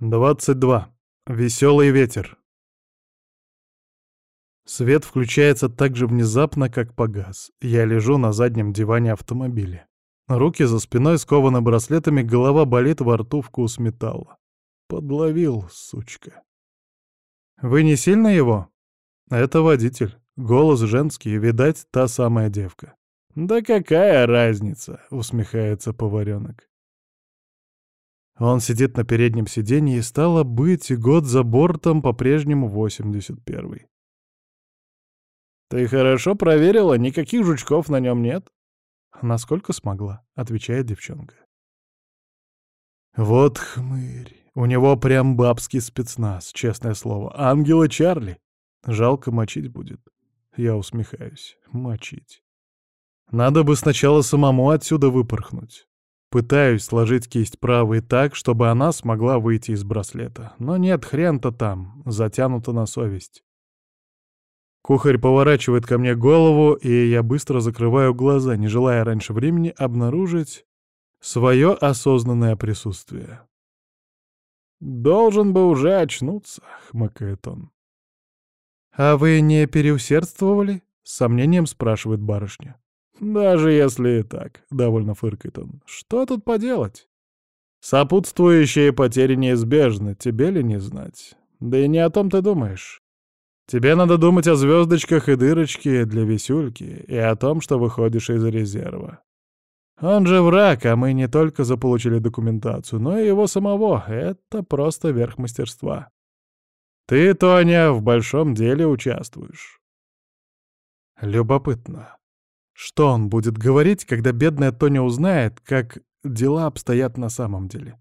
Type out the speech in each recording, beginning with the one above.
22. Веселый ветер. Свет включается так же внезапно, как погас. Я лежу на заднем диване автомобиля. Руки за спиной скованы браслетами, голова болит, во рту вкус металла. Подловил, сучка. «Вы не сильно его?» «Это водитель. Голос женский, видать, та самая девка». «Да какая разница?» — усмехается поваренок. Он сидит на переднем сиденье, и стало быть, год за бортом по-прежнему 81-й. «Ты хорошо проверила? Никаких жучков на нем нет?» «Насколько смогла», — отвечает девчонка. «Вот хмырь. У него прям бабский спецназ, честное слово. Ангела Чарли. Жалко мочить будет». Я усмехаюсь. Мочить. Надо бы сначала самому отсюда выпорхнуть. Пытаюсь сложить кисть правой так, чтобы она смогла выйти из браслета. Но нет, хрен-то там, затянуто на совесть. Кухарь поворачивает ко мне голову, и я быстро закрываю глаза, не желая раньше времени обнаружить свое осознанное присутствие. «Должен бы уже очнуться», — хмыкает он. «А вы не переусердствовали?» — с сомнением спрашивает барышня. «Даже если и так», — довольно фыркает он, — «что тут поделать? Сопутствующие потери неизбежны, тебе ли не знать? Да и не о том ты думаешь. Тебе надо думать о звездочках и дырочке для висюльки и о том, что выходишь из резерва. Он же враг, а мы не только заполучили документацию, но и его самого. Это просто верх мастерства. Ты, Тоня, в большом деле участвуешь. Любопытно. Что он будет говорить, когда бедная Тоня узнает, как дела обстоят на самом деле?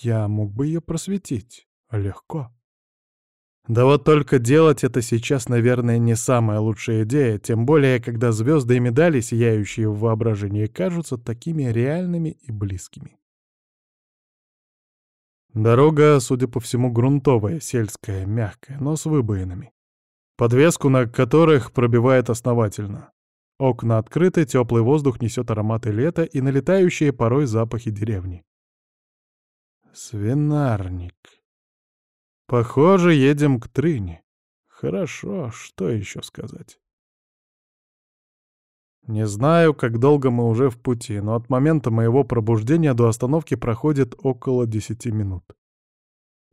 Я мог бы ее просветить. Легко. Да вот только делать это сейчас, наверное, не самая лучшая идея, тем более, когда звезды и медали, сияющие в воображении, кажутся такими реальными и близкими. Дорога, судя по всему, грунтовая, сельская, мягкая, но с выбоинами. Подвеску на которых пробивает основательно. Окна открыты, теплый воздух несет ароматы лета и налетающие порой запахи деревни. Свинарник. Похоже, едем к Трыне. Хорошо, что еще сказать? Не знаю, как долго мы уже в пути, но от момента моего пробуждения до остановки проходит около десяти минут.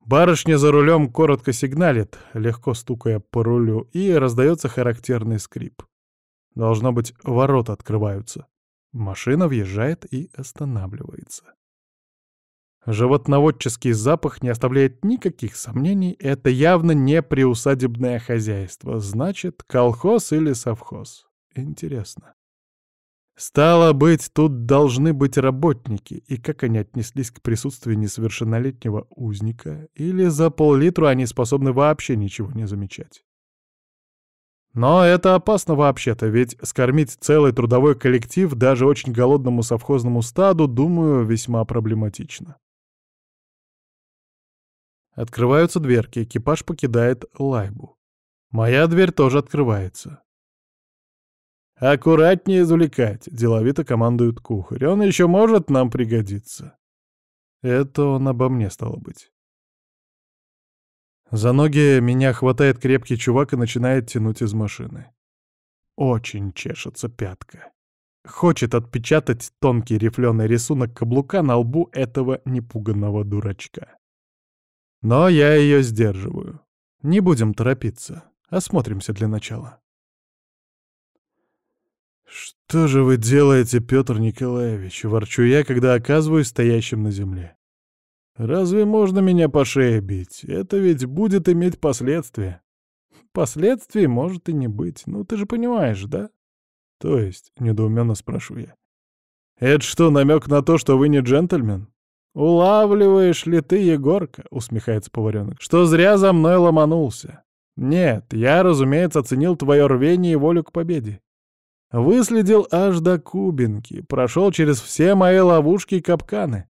Барышня за рулем коротко сигналит, легко стукая по рулю, и раздается характерный скрип. Должно быть, ворота открываются. Машина въезжает и останавливается. Животноводческий запах не оставляет никаких сомнений, это явно не приусадебное хозяйство, значит, колхоз или совхоз. Интересно. Стало быть, тут должны быть работники, и как они отнеслись к присутствию несовершеннолетнего узника, или за пол-литру они способны вообще ничего не замечать. Но это опасно вообще-то, ведь скормить целый трудовой коллектив даже очень голодному совхозному стаду, думаю, весьма проблематично. Открываются дверки, экипаж покидает лайбу. Моя дверь тоже открывается. «Аккуратнее извлекать», — деловито командует кухарь. «Он еще может нам пригодиться». Это он обо мне, стало быть. За ноги меня хватает крепкий чувак и начинает тянуть из машины. Очень чешется пятка. Хочет отпечатать тонкий рифленый рисунок каблука на лбу этого непуганного дурачка. Но я ее сдерживаю. Не будем торопиться. Осмотримся для начала. «Что же вы делаете, Петр Николаевич?» — ворчу я, когда оказываюсь стоящим на земле. Разве можно меня по шее бить? Это ведь будет иметь последствия. Последствий может и не быть. Ну, ты же понимаешь, да? То есть, недоуменно спрашиваю я. Это что, намек на то, что вы не джентльмен? Улавливаешь ли ты, Егорка, усмехается поваренок, что зря за мной ломанулся? Нет, я, разумеется, оценил твое рвение и волю к победе. Выследил аж до Кубинки, прошел через все мои ловушки и капканы.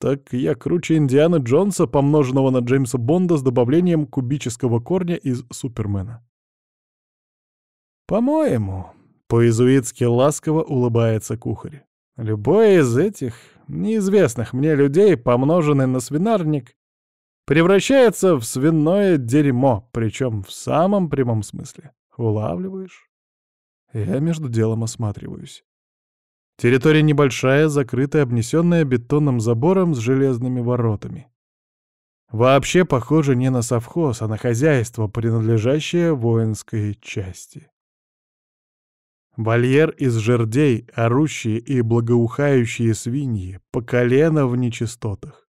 Так я круче Индианы Джонса, помноженного на Джеймса Бонда с добавлением кубического корня из Супермена. «По-моему», — по-изуитски ласково улыбается кухарь, «любой из этих неизвестных мне людей, помноженный на свинарник, Превращается в свиное дерьмо, причем в самом прямом смысле. Улавливаешь? Я между делом осматриваюсь. Территория небольшая, закрытая, обнесенная бетонным забором с железными воротами. Вообще похоже не на совхоз, а на хозяйство, принадлежащее воинской части. Вольер из жердей, орущие и благоухающие свиньи, по колено в нечистотах.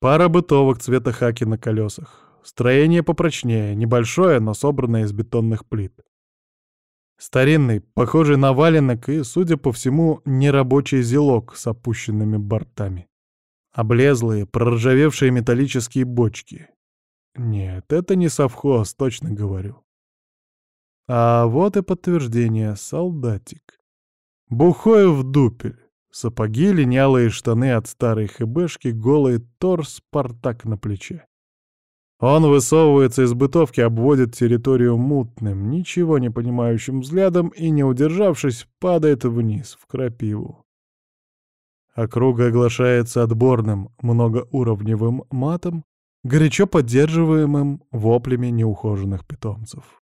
Пара бытовок цвета хаки на колесах. Строение попрочнее, небольшое, но собранное из бетонных плит. Старинный, похожий на валенок и, судя по всему, нерабочий зелок с опущенными бортами. Облезлые, проржавевшие металлические бочки. Нет, это не совхоз, точно говорю. А вот и подтверждение, солдатик. Бухой в дупель. Сапоги, линялые штаны от старой хэбэшки, голый торс, спартак на плече. Он высовывается из бытовки, обводит территорию мутным, ничего не понимающим взглядом и, не удержавшись, падает вниз, в крапиву. Округа оглашается отборным, многоуровневым матом, горячо поддерживаемым воплями неухоженных питомцев.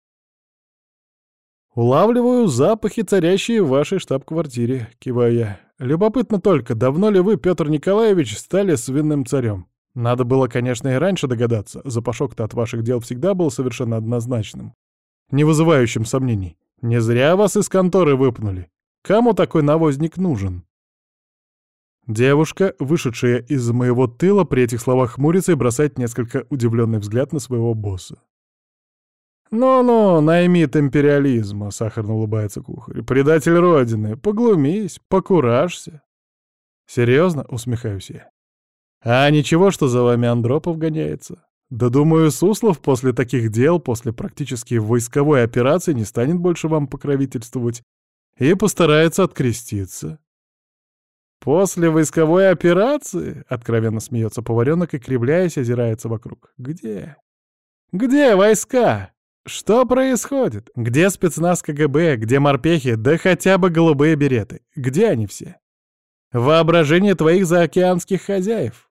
«Улавливаю запахи, царящие в вашей штаб-квартире», — киваю я. «Любопытно только, давно ли вы, Петр Николаевич, стали свиным царем? Надо было, конечно, и раньше догадаться. Запашок-то от ваших дел всегда был совершенно однозначным, не вызывающим сомнений. Не зря вас из конторы выпнули. Кому такой навозник нужен?» Девушка, вышедшая из моего тыла, при этих словах хмурится и бросает несколько удивленный взгляд на своего босса. «Ну-ну, наймит империализма», — сахарно улыбается кухарь. «Предатель Родины, поглумись, покуражься». «Серьезно?» — усмехаюсь я. «А ничего, что за вами Андропов гоняется? Да думаю, Суслов после таких дел, после практически войсковой операции не станет больше вам покровительствовать и постарается откреститься». «После войсковой операции?» — откровенно смеется поваренок и, кривляясь, озирается вокруг. «Где? Где войска? Что происходит? Где спецназ КГБ? Где морпехи? Да хотя бы голубые береты. Где они все? Воображение твоих заокеанских хозяев.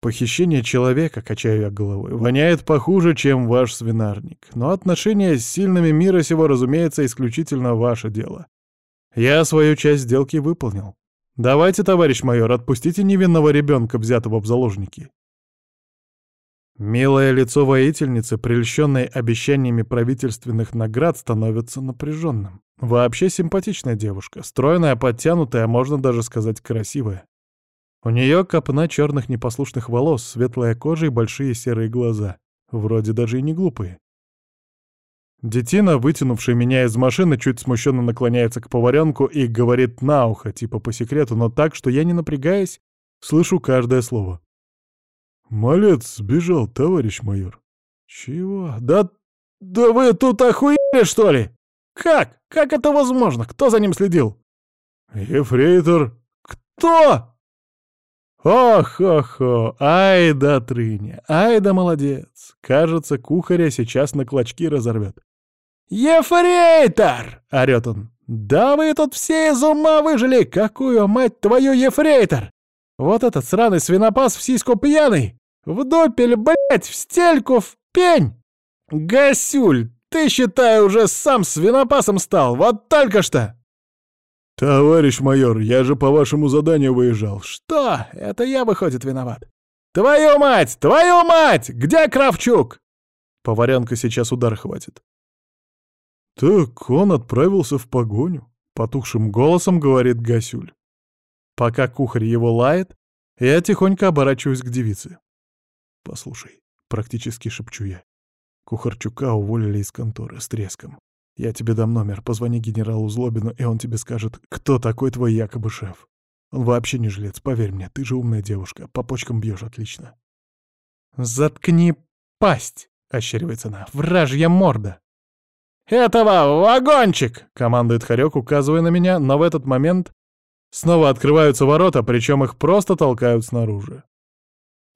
Похищение человека, качаю я головой, воняет похуже, чем ваш свинарник. Но отношения с сильными мира сего, разумеется, исключительно ваше дело. Я свою часть сделки выполнил. Давайте, товарищ майор, отпустите невинного ребенка, взятого в заложники. Милое лицо воительницы, прельщенной обещаниями правительственных наград, становится напряженным. Вообще симпатичная девушка, стройная, подтянутая, можно даже сказать красивая. У нее копна черных непослушных волос, светлая кожа и большие серые глаза. Вроде даже и не глупые. Детина, вытянувший меня из машины, чуть смущенно наклоняется к поваренку и говорит на ухо, типа по секрету, но так, что я, не напрягаясь, слышу каждое слово. «Малец сбежал, товарищ майор». «Чего? Да... да вы тут охуели, что ли? Как? Как это возможно? Кто за ним следил?» «Ефрейтор». «Кто?» «Ох-охо! Ай да трыня! Ай да молодец! Кажется, кухаря сейчас на клочки разорвет». «Ефрейтор!» — орёт он. «Да вы тут все из ума выжили! Какую, мать твою, ефрейтор! Вот этот сраный свинопас в сиську пьяный! В допель, блять, в стельку, в пень! Гасюль, ты, считай, уже сам свинопасом стал, вот только что!» «Товарищ майор, я же по вашему заданию выезжал». «Что? Это я, выходит, виноват?» «Твою мать! Твою мать! Где Кравчук?» Поваренка сейчас удар хватит. «Так он отправился в погоню», — потухшим голосом говорит Гасюль. Пока кухарь его лает, я тихонько оборачиваюсь к девице. «Послушай», — практически шепчу я. Кухарчука уволили из конторы с треском. Я тебе дам номер, позвони генералу Злобину, и он тебе скажет, кто такой твой якобы шеф. Он вообще не жилец, поверь мне, ты же умная девушка, по почкам бьешь отлично. «Заткни пасть!» — ощеривается она. «Вражья морда!» «Этого вагончик!» — командует Харек, указывая на меня, но в этот момент снова открываются ворота, причем их просто толкают снаружи.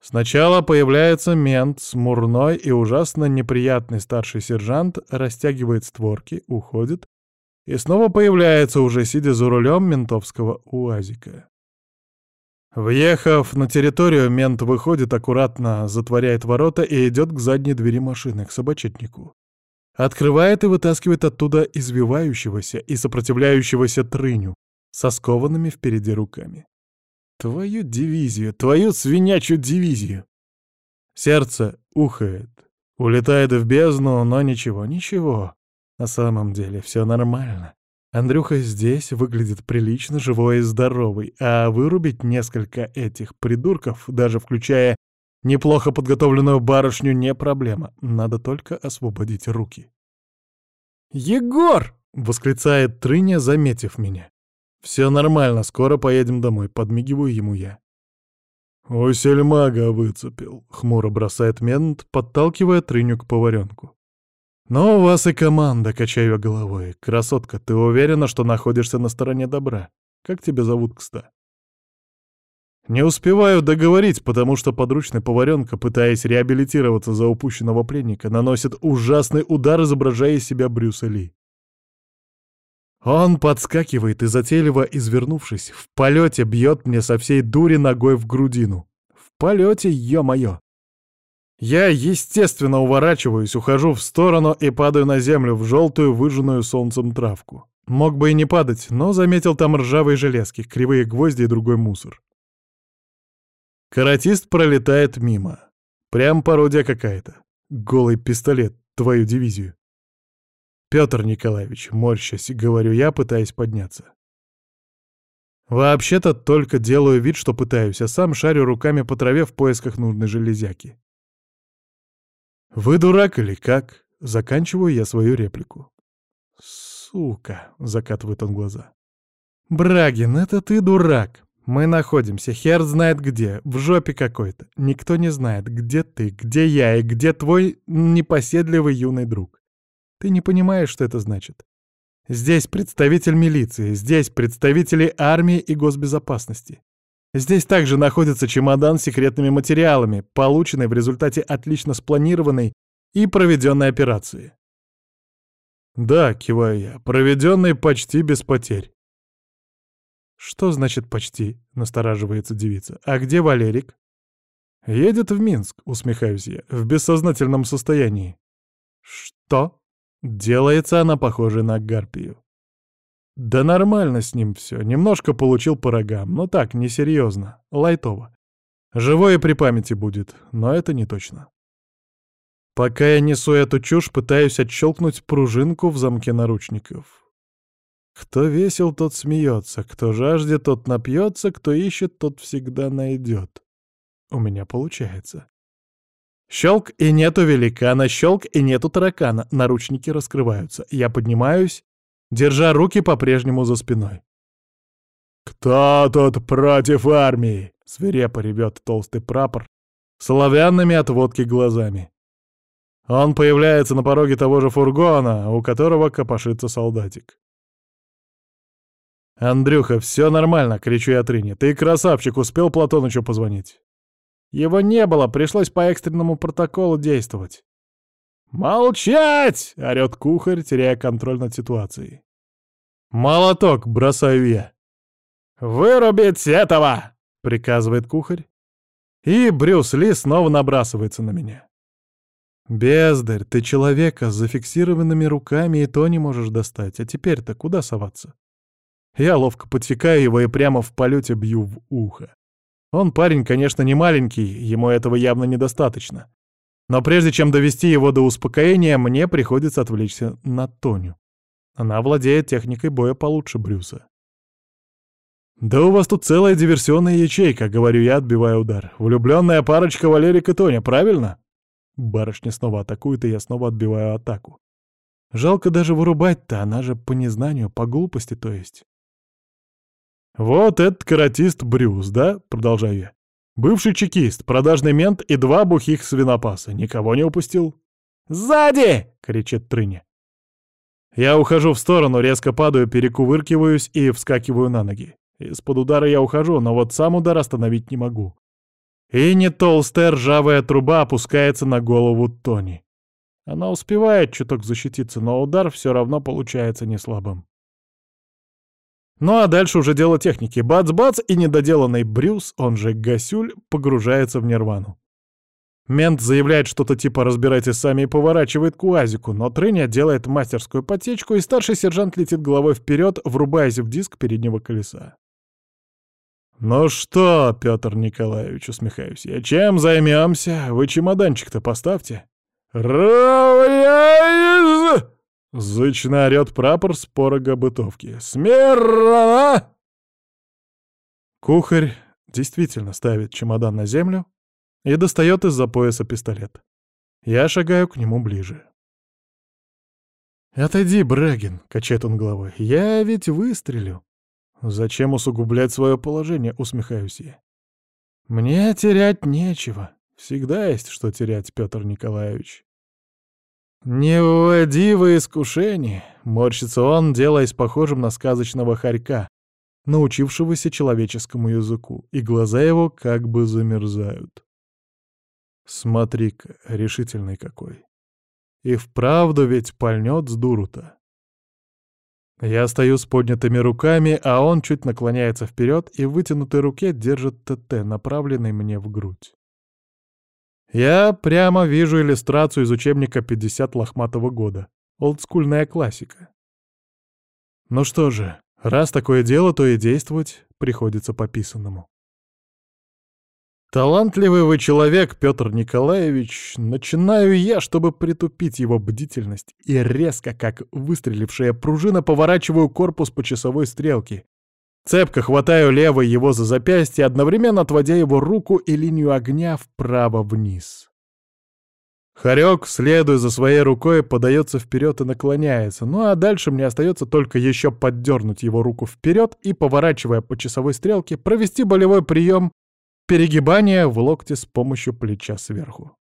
Сначала появляется мент, смурной и ужасно неприятный старший сержант, растягивает створки, уходит, и снова появляется, уже сидя за рулем ментовского УАЗика. Въехав на территорию, мент выходит аккуратно, затворяет ворота и идет к задней двери машины, к собачетнику. Открывает и вытаскивает оттуда извивающегося и сопротивляющегося трыню со скованными впереди руками. Твою дивизию, твою свинячью дивизию! Сердце ухает, улетает в бездну, но ничего, ничего. На самом деле все нормально. Андрюха здесь выглядит прилично, живой и здоровый, а вырубить несколько этих придурков, даже включая неплохо подготовленную барышню, не проблема. Надо только освободить руки. «Егор!» — восклицает Трыня, заметив меня. «Все нормально, скоро поедем домой», — подмигиваю ему я. «У сельмага выцепил», — хмуро бросает мент, подталкивая Трыню к поваренку. «Но у вас и команда», — качаю головой. «Красотка, ты уверена, что находишься на стороне добра? Как тебя зовут, кста?» Не успеваю договорить, потому что подручный поваренка, пытаясь реабилитироваться за упущенного пленника, наносит ужасный удар, изображая из себя Брюса Ли. Он подскакивает и, затейливо извернувшись, в полете бьет мне со всей дури ногой в грудину. В полете, ё-моё! Я, естественно, уворачиваюсь, ухожу в сторону и падаю на землю в желтую, выжженную солнцем травку. Мог бы и не падать, но заметил там ржавые железки, кривые гвозди и другой мусор. Каратист пролетает мимо. Прям пародия какая-то. Голый пистолет, твою дивизию. Петр Николаевич, морщась, говорю я, пытаясь подняться. Вообще-то только делаю вид, что пытаюсь, а сам шарю руками по траве в поисках нужной железяки. «Вы дурак или как?» — заканчиваю я свою реплику. «Сука!» — закатывает он глаза. «Брагин, это ты дурак. Мы находимся, хер знает где, в жопе какой-то. Никто не знает, где ты, где я и где твой непоседливый юный друг. Ты не понимаешь, что это значит. Здесь представитель милиции, здесь представители армии и госбезопасности. Здесь также находится чемодан с секретными материалами, полученный в результате отлично спланированной и проведенной операции. Да, киваю я, проведенной почти без потерь. Что значит почти? Настораживается девица. А где Валерик? Едет в Минск, усмехаюсь я, в бессознательном состоянии. Что? Делается она похожей на гарпию. Да нормально с ним все. Немножко получил по рогам, но так, несерьезно, лайтово. Живое при памяти будет, но это не точно. Пока я несу эту чушь, пытаюсь отщелкнуть пружинку в замке наручников. Кто весел, тот смеется, кто жаждет, тот напьется, кто ищет, тот всегда найдет. У меня получается. Щелк, и нету великана, щелк, и нету таракана. Наручники раскрываются. Я поднимаюсь держа руки по-прежнему за спиной. «Кто тут против армии?» — свирепо ревет толстый прапор с оловянными от водки глазами. Он появляется на пороге того же фургона, у которого копошится солдатик. «Андрюха, все нормально!» — кричу я Трине. «Ты красавчик, успел Платонычу позвонить?» «Его не было, пришлось по экстренному протоколу действовать». «Молчать!» — орёт кухарь, теряя контроль над ситуацией. «Молоток!» — бросаю я. «Вырубить этого!» — приказывает кухарь. И Брюс Ли снова набрасывается на меня. «Бездарь, ты человека с зафиксированными руками и то не можешь достать, а теперь-то куда соваться?» Я ловко подсекаю его и прямо в полете бью в ухо. Он парень, конечно, не маленький, ему этого явно недостаточно. Но прежде чем довести его до успокоения, мне приходится отвлечься на Тоню. Она владеет техникой боя получше Брюса. «Да у вас тут целая диверсионная ячейка», — говорю я, отбивая удар. «Влюбленная парочка Валерик и Тоня, правильно?» Барышня снова атакует, и я снова отбиваю атаку. Жалко даже вырубать-то, она же по незнанию, по глупости, то есть. «Вот этот каратист Брюс, да?» — продолжаю я. Бывший чекист, продажный мент и два бухих свинопаса. Никого не упустил. «Сзади!» — кричит Трыня. Я ухожу в сторону, резко падаю, перекувыркиваюсь и вскакиваю на ноги. Из-под удара я ухожу, но вот сам удар остановить не могу. И не толстая ржавая труба опускается на голову Тони. Она успевает чуток защититься, но удар все равно получается не слабым. Ну а дальше уже дело техники. Бац-бац, и недоделанный Брюс, он же Гасюль, погружается в нирвану. Мент заявляет что-то типа «разбирайтесь сами» и поворачивает к УАЗику, но Трыня делает мастерскую потечку, и старший сержант летит головой вперед, врубаясь в диск переднего колеса. «Ну что, Петр Николаевич, усмехаюсь я, чем займемся? Вы чемоданчик-то поставьте». «Равняйсь!» — зычно орёт прапор с порога бытовки. «Смирно!» Кухарь действительно ставит чемодан на землю, и достает из-за пояса пистолет. Я шагаю к нему ближе. «Отойди, Брагин», — качает он головой, — «я ведь выстрелю». «Зачем усугублять свое положение?» — усмехаюсь я. «Мне терять нечего. Всегда есть что терять, Петр Николаевич». «Не вводи во искушение», — морщится он, делаясь похожим на сказочного хорька, научившегося человеческому языку, и глаза его как бы замерзают. Смотри-ка, решительный какой. И вправду ведь пальнет с дуру-то. Я стою с поднятыми руками, а он чуть наклоняется вперед и в вытянутой руке держит ТТ, направленный мне в грудь. Я прямо вижу иллюстрацию из учебника 50 лохматого года. Олдскульная классика. Ну что же, раз такое дело, то и действовать приходится по писанному. Талантливый вы человек, Петр Николаевич. Начинаю я, чтобы притупить его бдительность, и резко, как выстрелившая пружина, поворачиваю корпус по часовой стрелке. Цепко хватаю левой его за запястье, одновременно отводя его руку и линию огня вправо-вниз. Харек, следуя за своей рукой, подается вперед и наклоняется, ну а дальше мне остается только еще поддернуть его руку вперед и, поворачивая по часовой стрелке, провести болевой прием Перегибание в локте с помощью плеча сверху.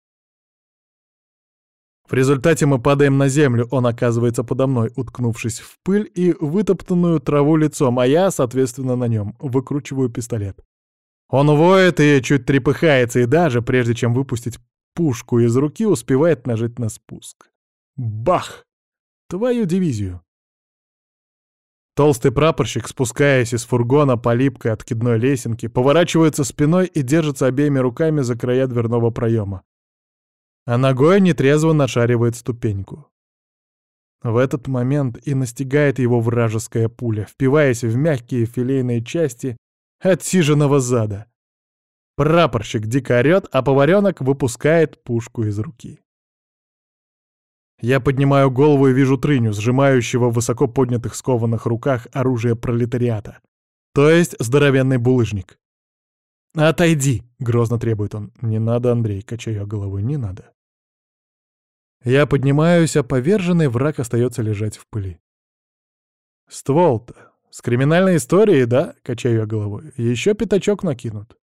В результате мы падаем на землю, он оказывается подо мной, уткнувшись в пыль и вытоптанную траву лицом, а я, соответственно, на нем, выкручиваю пистолет. Он воет и чуть трепыхается, и даже, прежде чем выпустить пушку из руки, успевает нажать на спуск. Бах! Твою дивизию! Толстый прапорщик, спускаясь из фургона по липкой откидной лесенке, поворачивается спиной и держится обеими руками за края дверного проема. А ногой нетрезво нашаривает ступеньку. В этот момент и настигает его вражеская пуля, впиваясь в мягкие филейные части отсиженного зада. Прапорщик дико орёт, а поваренок выпускает пушку из руки. Я поднимаю голову и вижу Трыню, сжимающего в высоко поднятых скованных руках оружие пролетариата. То есть здоровенный булыжник. «Отойди!» — грозно требует он. «Не надо, Андрей!» — качаю головой. «Не надо!» Я поднимаюсь, а поверженный враг остается лежать в пыли. «Ствол-то! С криминальной историей, да?» — качаю я головой. «Еще пятачок накинут».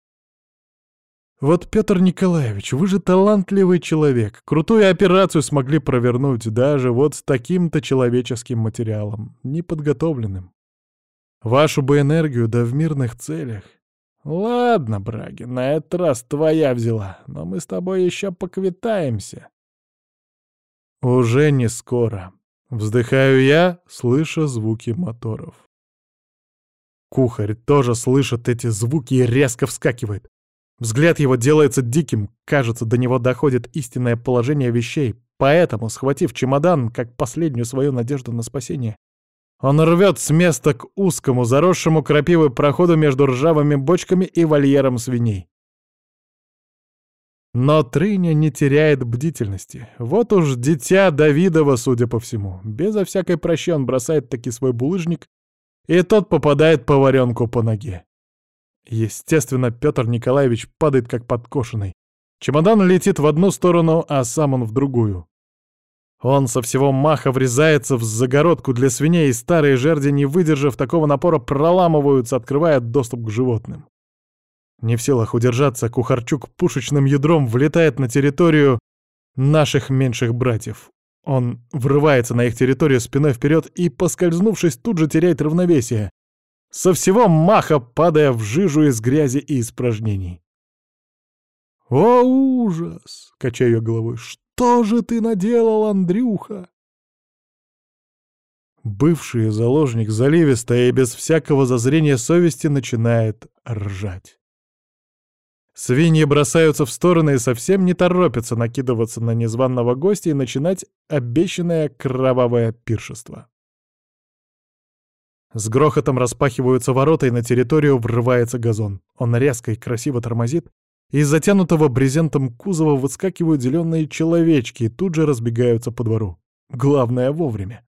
Вот, Петр Николаевич, вы же талантливый человек. Крутую операцию смогли провернуть даже вот с таким-то человеческим материалом, неподготовленным. Вашу бы энергию, да в мирных целях. Ладно, Браги, на этот раз твоя взяла, но мы с тобой еще поквитаемся. Уже не скоро. Вздыхаю я, слыша звуки моторов. Кухарь тоже слышит эти звуки и резко вскакивает. Взгляд его делается диким, кажется, до него доходит истинное положение вещей, поэтому, схватив чемодан, как последнюю свою надежду на спасение, он рвет с места к узкому, заросшему крапивой проходу между ржавыми бочками и вольером свиней. Но Трыня не теряет бдительности. Вот уж дитя Давидова, судя по всему. Безо всякой прощи он бросает таки свой булыжник, и тот попадает поваренку по ноге. Естественно, Петр Николаевич падает как подкошенный. Чемодан летит в одну сторону, а сам он в другую. Он со всего маха врезается в загородку для свиней, и старые жерди, не выдержав такого напора, проламываются, открывая доступ к животным. Не в силах удержаться, Кухарчук пушечным ядром влетает на территорию наших меньших братьев. Он врывается на их территорию спиной вперед и, поскользнувшись, тут же теряет равновесие, со всего маха падая в жижу из грязи и испражнений. «О, ужас!» — качаю я головой. «Что же ты наделал, Андрюха?» Бывший заложник заливисто и без всякого зазрения совести начинает ржать. Свиньи бросаются в стороны и совсем не торопятся накидываться на незваного гостя и начинать обещанное кровавое пиршество. С грохотом распахиваются ворота, и на территорию врывается газон. Он резко и красиво тормозит, из затянутого брезентом кузова выскакивают зеленые человечки и тут же разбегаются по двору. Главное — вовремя.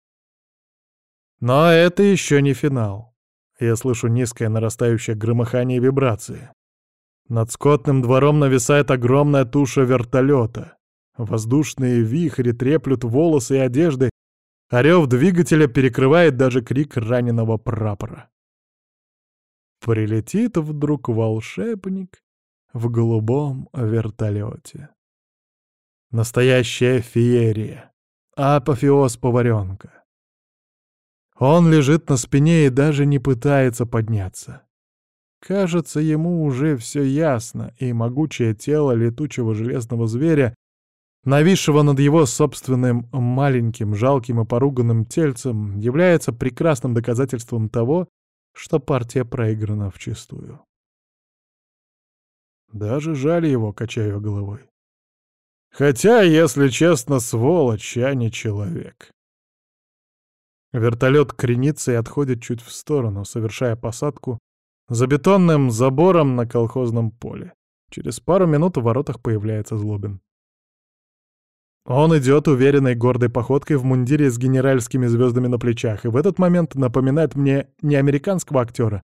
Но это еще не финал. Я слышу низкое нарастающее громыхание и вибрации. Над скотным двором нависает огромная туша вертолета. Воздушные вихри треплют волосы и одежды, а двигателя перекрывает даже крик раненого прапора. Прилетит вдруг волшебник в голубом вертолете. Настоящая феерия. Апофеоз поваренка. Он лежит на спине и даже не пытается подняться. Кажется, ему уже все ясно, и могучее тело летучего железного зверя, нависшего над его собственным маленьким, жалким и поруганным тельцем, является прекрасным доказательством того, что партия проиграна вчистую. Даже жаль его, качаю головой. Хотя, если честно, сволочь, а не человек. Вертолет кренится и отходит чуть в сторону, совершая посадку за бетонным забором на колхозном поле. Через пару минут в воротах появляется Злобин. Он идет уверенной гордой походкой в мундире с генеральскими звездами на плечах, и в этот момент напоминает мне не американского актера,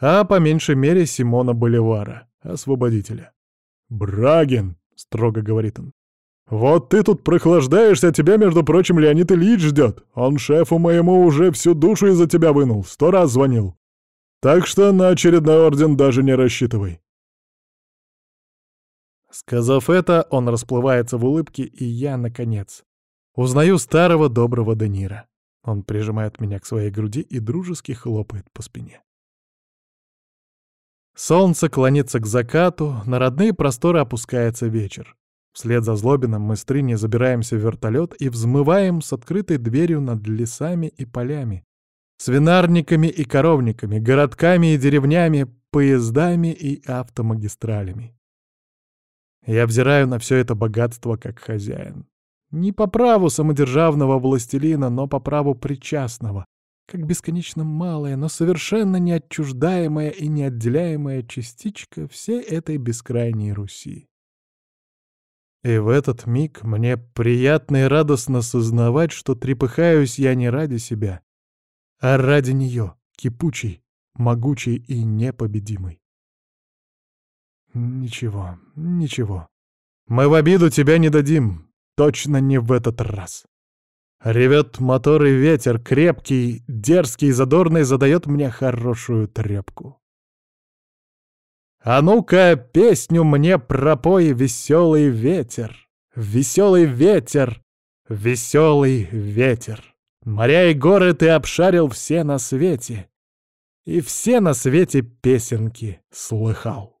а по меньшей мере Симона Боливара, освободителя. «Брагин!» — строго говорит он. «Вот ты тут прохлаждаешься, а тебя, между прочим, Леонид Ильич ждет. Он шефу моему уже всю душу из-за тебя вынул, сто раз звонил. Так что на очередной орден даже не рассчитывай». Сказав это, он расплывается в улыбке, и я, наконец, узнаю старого доброго Данира. Он прижимает меня к своей груди и дружески хлопает по спине. Солнце клонится к закату, на родные просторы опускается вечер. Вслед за Злобином мы с Трини забираемся в вертолет и взмываем с открытой дверью над лесами и полями, свинарниками и коровниками, городками и деревнями, поездами и автомагистралями. Я взираю на все это богатство как хозяин. Не по праву самодержавного властелина, но по праву причастного, как бесконечно малая, но совершенно неотчуждаемая и неотделяемая частичка всей этой бескрайней Руси. И в этот миг мне приятно и радостно сознавать, что трепыхаюсь я не ради себя, а ради нее, кипучей, могучей и непобедимой. Ничего, ничего. Мы в обиду тебя не дадим, точно не в этот раз. Ревет мотор и ветер, крепкий, дерзкий, задорный, задает мне хорошую трепку. А ну-ка, песню мне пропой, веселый ветер, веселый ветер, веселый ветер. Моря и горы ты обшарил все на свете, и все на свете песенки слыхал.